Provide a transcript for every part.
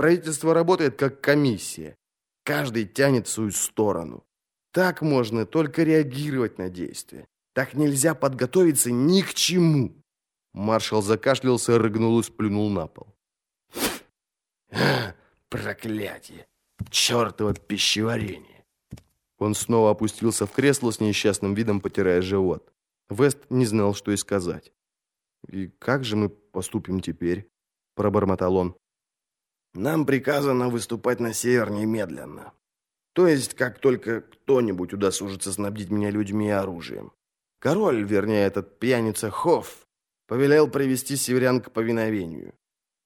Правительство работает как комиссия. Каждый тянет свою сторону. Так можно только реагировать на действия. Так нельзя подготовиться ни к чему. Маршал закашлялся, рыгнул и сплюнул на пол. Проклятие! Чертово пищеварение! Он снова опустился в кресло с несчастным видом, потирая живот. Вест не знал, что и сказать. «И как же мы поступим теперь?» – пробормотал он. «Нам приказано выступать на север немедленно. То есть, как только кто-нибудь удосужится снабдить меня людьми и оружием. Король, вернее, этот пьяница Хофф, повелел привести северян к повиновению.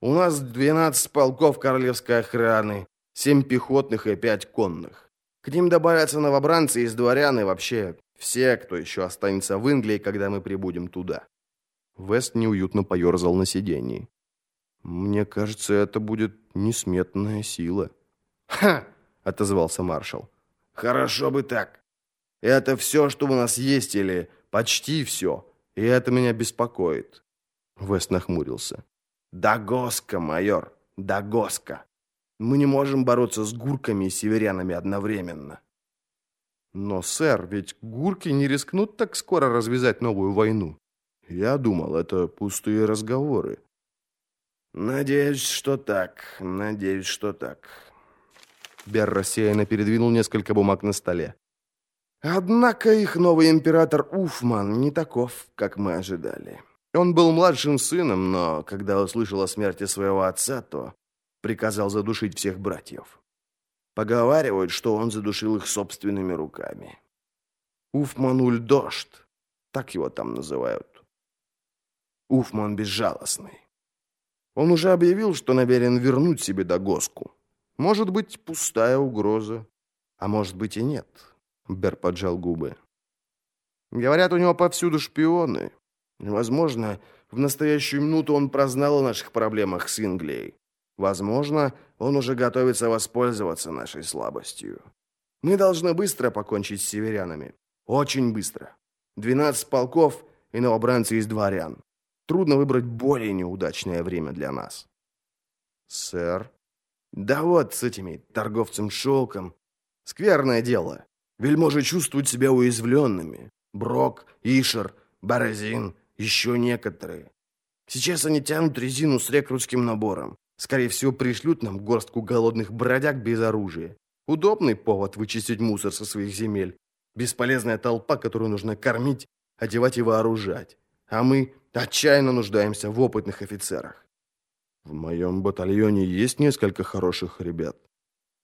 У нас 12 полков королевской охраны, 7 пехотных и 5 конных. К ним добавятся новобранцы из дворян и вообще все, кто еще останется в Англии, когда мы прибудем туда. Вест неуютно поерзал на сиденье. «Мне кажется, это будет несметная сила». «Ха!» — отозвался маршал. «Хорошо бы так. Это все, что у нас есть, или почти все. И это меня беспокоит. Вест нахмурился. Дагоска, майор, Дагоска. Мы не можем бороться с гурками и северянами одновременно. Но, сэр, ведь гурки не рискнут так скоро развязать новую войну. Я думал, это пустые разговоры. Надеюсь, что так. Надеюсь, что так. Бер рассеянно передвинул несколько бумаг на столе. Однако их новый император Уфман не таков, как мы ожидали. Он был младшим сыном, но когда услышал о смерти своего отца, то приказал задушить всех братьев. Поговаривают, что он задушил их собственными руками. Уфмануль Дождь, так его там называют. Уфман безжалостный. Он уже объявил, что намерен вернуть себе Дагоску. Может быть, пустая угроза, а может быть и нет. Бер поджал губы. Говорят, у него повсюду шпионы. Возможно, в настоящую минуту он прознал о наших проблемах с Инглией. Возможно, он уже готовится воспользоваться нашей слабостью. Мы должны быстро покончить с северянами. Очень быстро. Двенадцать полков и новобранцы из дворян. Трудно выбрать более неудачное время для нас. Сэр? Да вот с этими торговцем шелком. Скверное дело. Вельможи чувствуют себя уязвленными. Брок, Ишер, Борозин, еще некоторые. Сейчас они тянут резину с рекрутским набором. Скорее всего, пришлют нам горстку голодных бродяг без оружия. Удобный повод вычистить мусор со своих земель. Бесполезная толпа, которую нужно кормить, одевать и вооружать. А мы отчаянно нуждаемся в опытных офицерах. В моем батальоне есть несколько хороших ребят.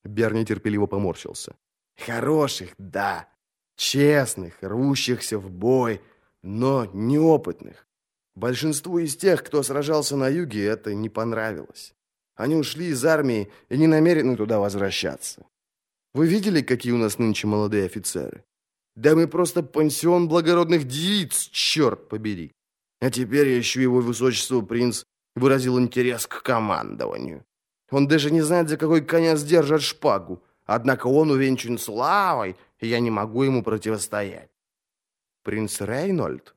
Берни терпеливо поморщился. Хороших, да. Честных, рвущихся в бой, но неопытных. Большинству из тех, кто сражался на юге, это не понравилось. Они ушли из армии и не намерены туда возвращаться. Вы видели, какие у нас нынче молодые офицеры? Да мы просто пансион благородных девиц, черт побери. А теперь еще его высочество принц выразил интерес к командованию. Он даже не знает, за какой конец держат шпагу, Однако он увенчан славой, и я не могу ему противостоять. Принц Рейнольд?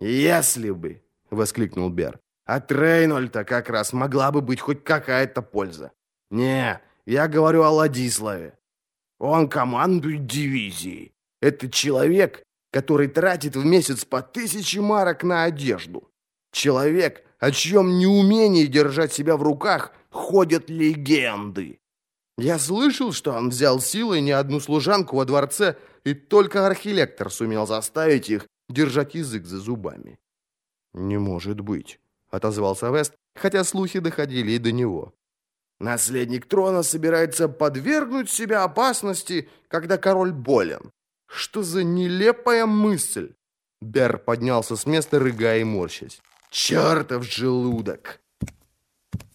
Если бы, воскликнул Бер. От Рейнольда как раз могла бы быть хоть какая-то польза. Не, я говорю о Ладиславе. Он командует дивизией. Это человек, который тратит в месяц по тысяче марок на одежду. Человек, о чьем неумении держать себя в руках ходят легенды. Я слышал, что он взял силой не одну служанку во дворце, и только архилектор сумел заставить их держать язык за зубами. «Не может быть», — отозвался Вест, хотя слухи доходили и до него. «Наследник трона собирается подвергнуть себя опасности, когда король болен. Что за нелепая мысль!» Бер поднялся с места, рыгая и морщась. «Чертов желудок!»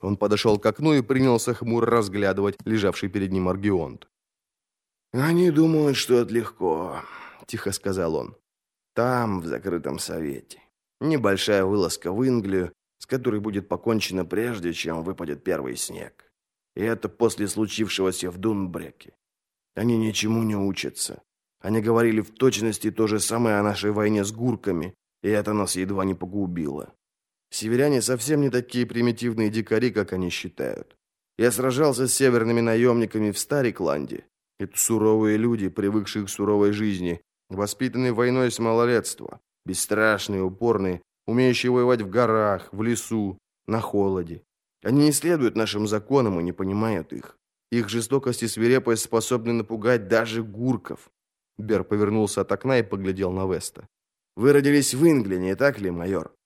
Он подошел к окну и принялся хмуро разглядывать лежавший перед ним аргионт. «Они думают, что это легко», — тихо сказал он. «Там, в закрытом совете. Небольшая вылазка в Инглию, с которой будет покончено прежде, чем выпадет первый снег. И это после случившегося в Дунбреке. Они ничему не учатся. Они говорили в точности то же самое о нашей войне с гурками, и это нас едва не погубило. Северяне совсем не такие примитивные дикари, как они считают. Я сражался с северными наемниками в Старикланде. Это суровые люди, привыкшие к суровой жизни, воспитанные войной с малолетства, бесстрашные, упорные, умеющие воевать в горах, в лесу, на холоде. Они не следуют нашим законам и не понимают их. Их жестокость и свирепость способны напугать даже гурков. Бер повернулся от окна и поглядел на Веста. «Вы родились в Инглине, так ли, майор?»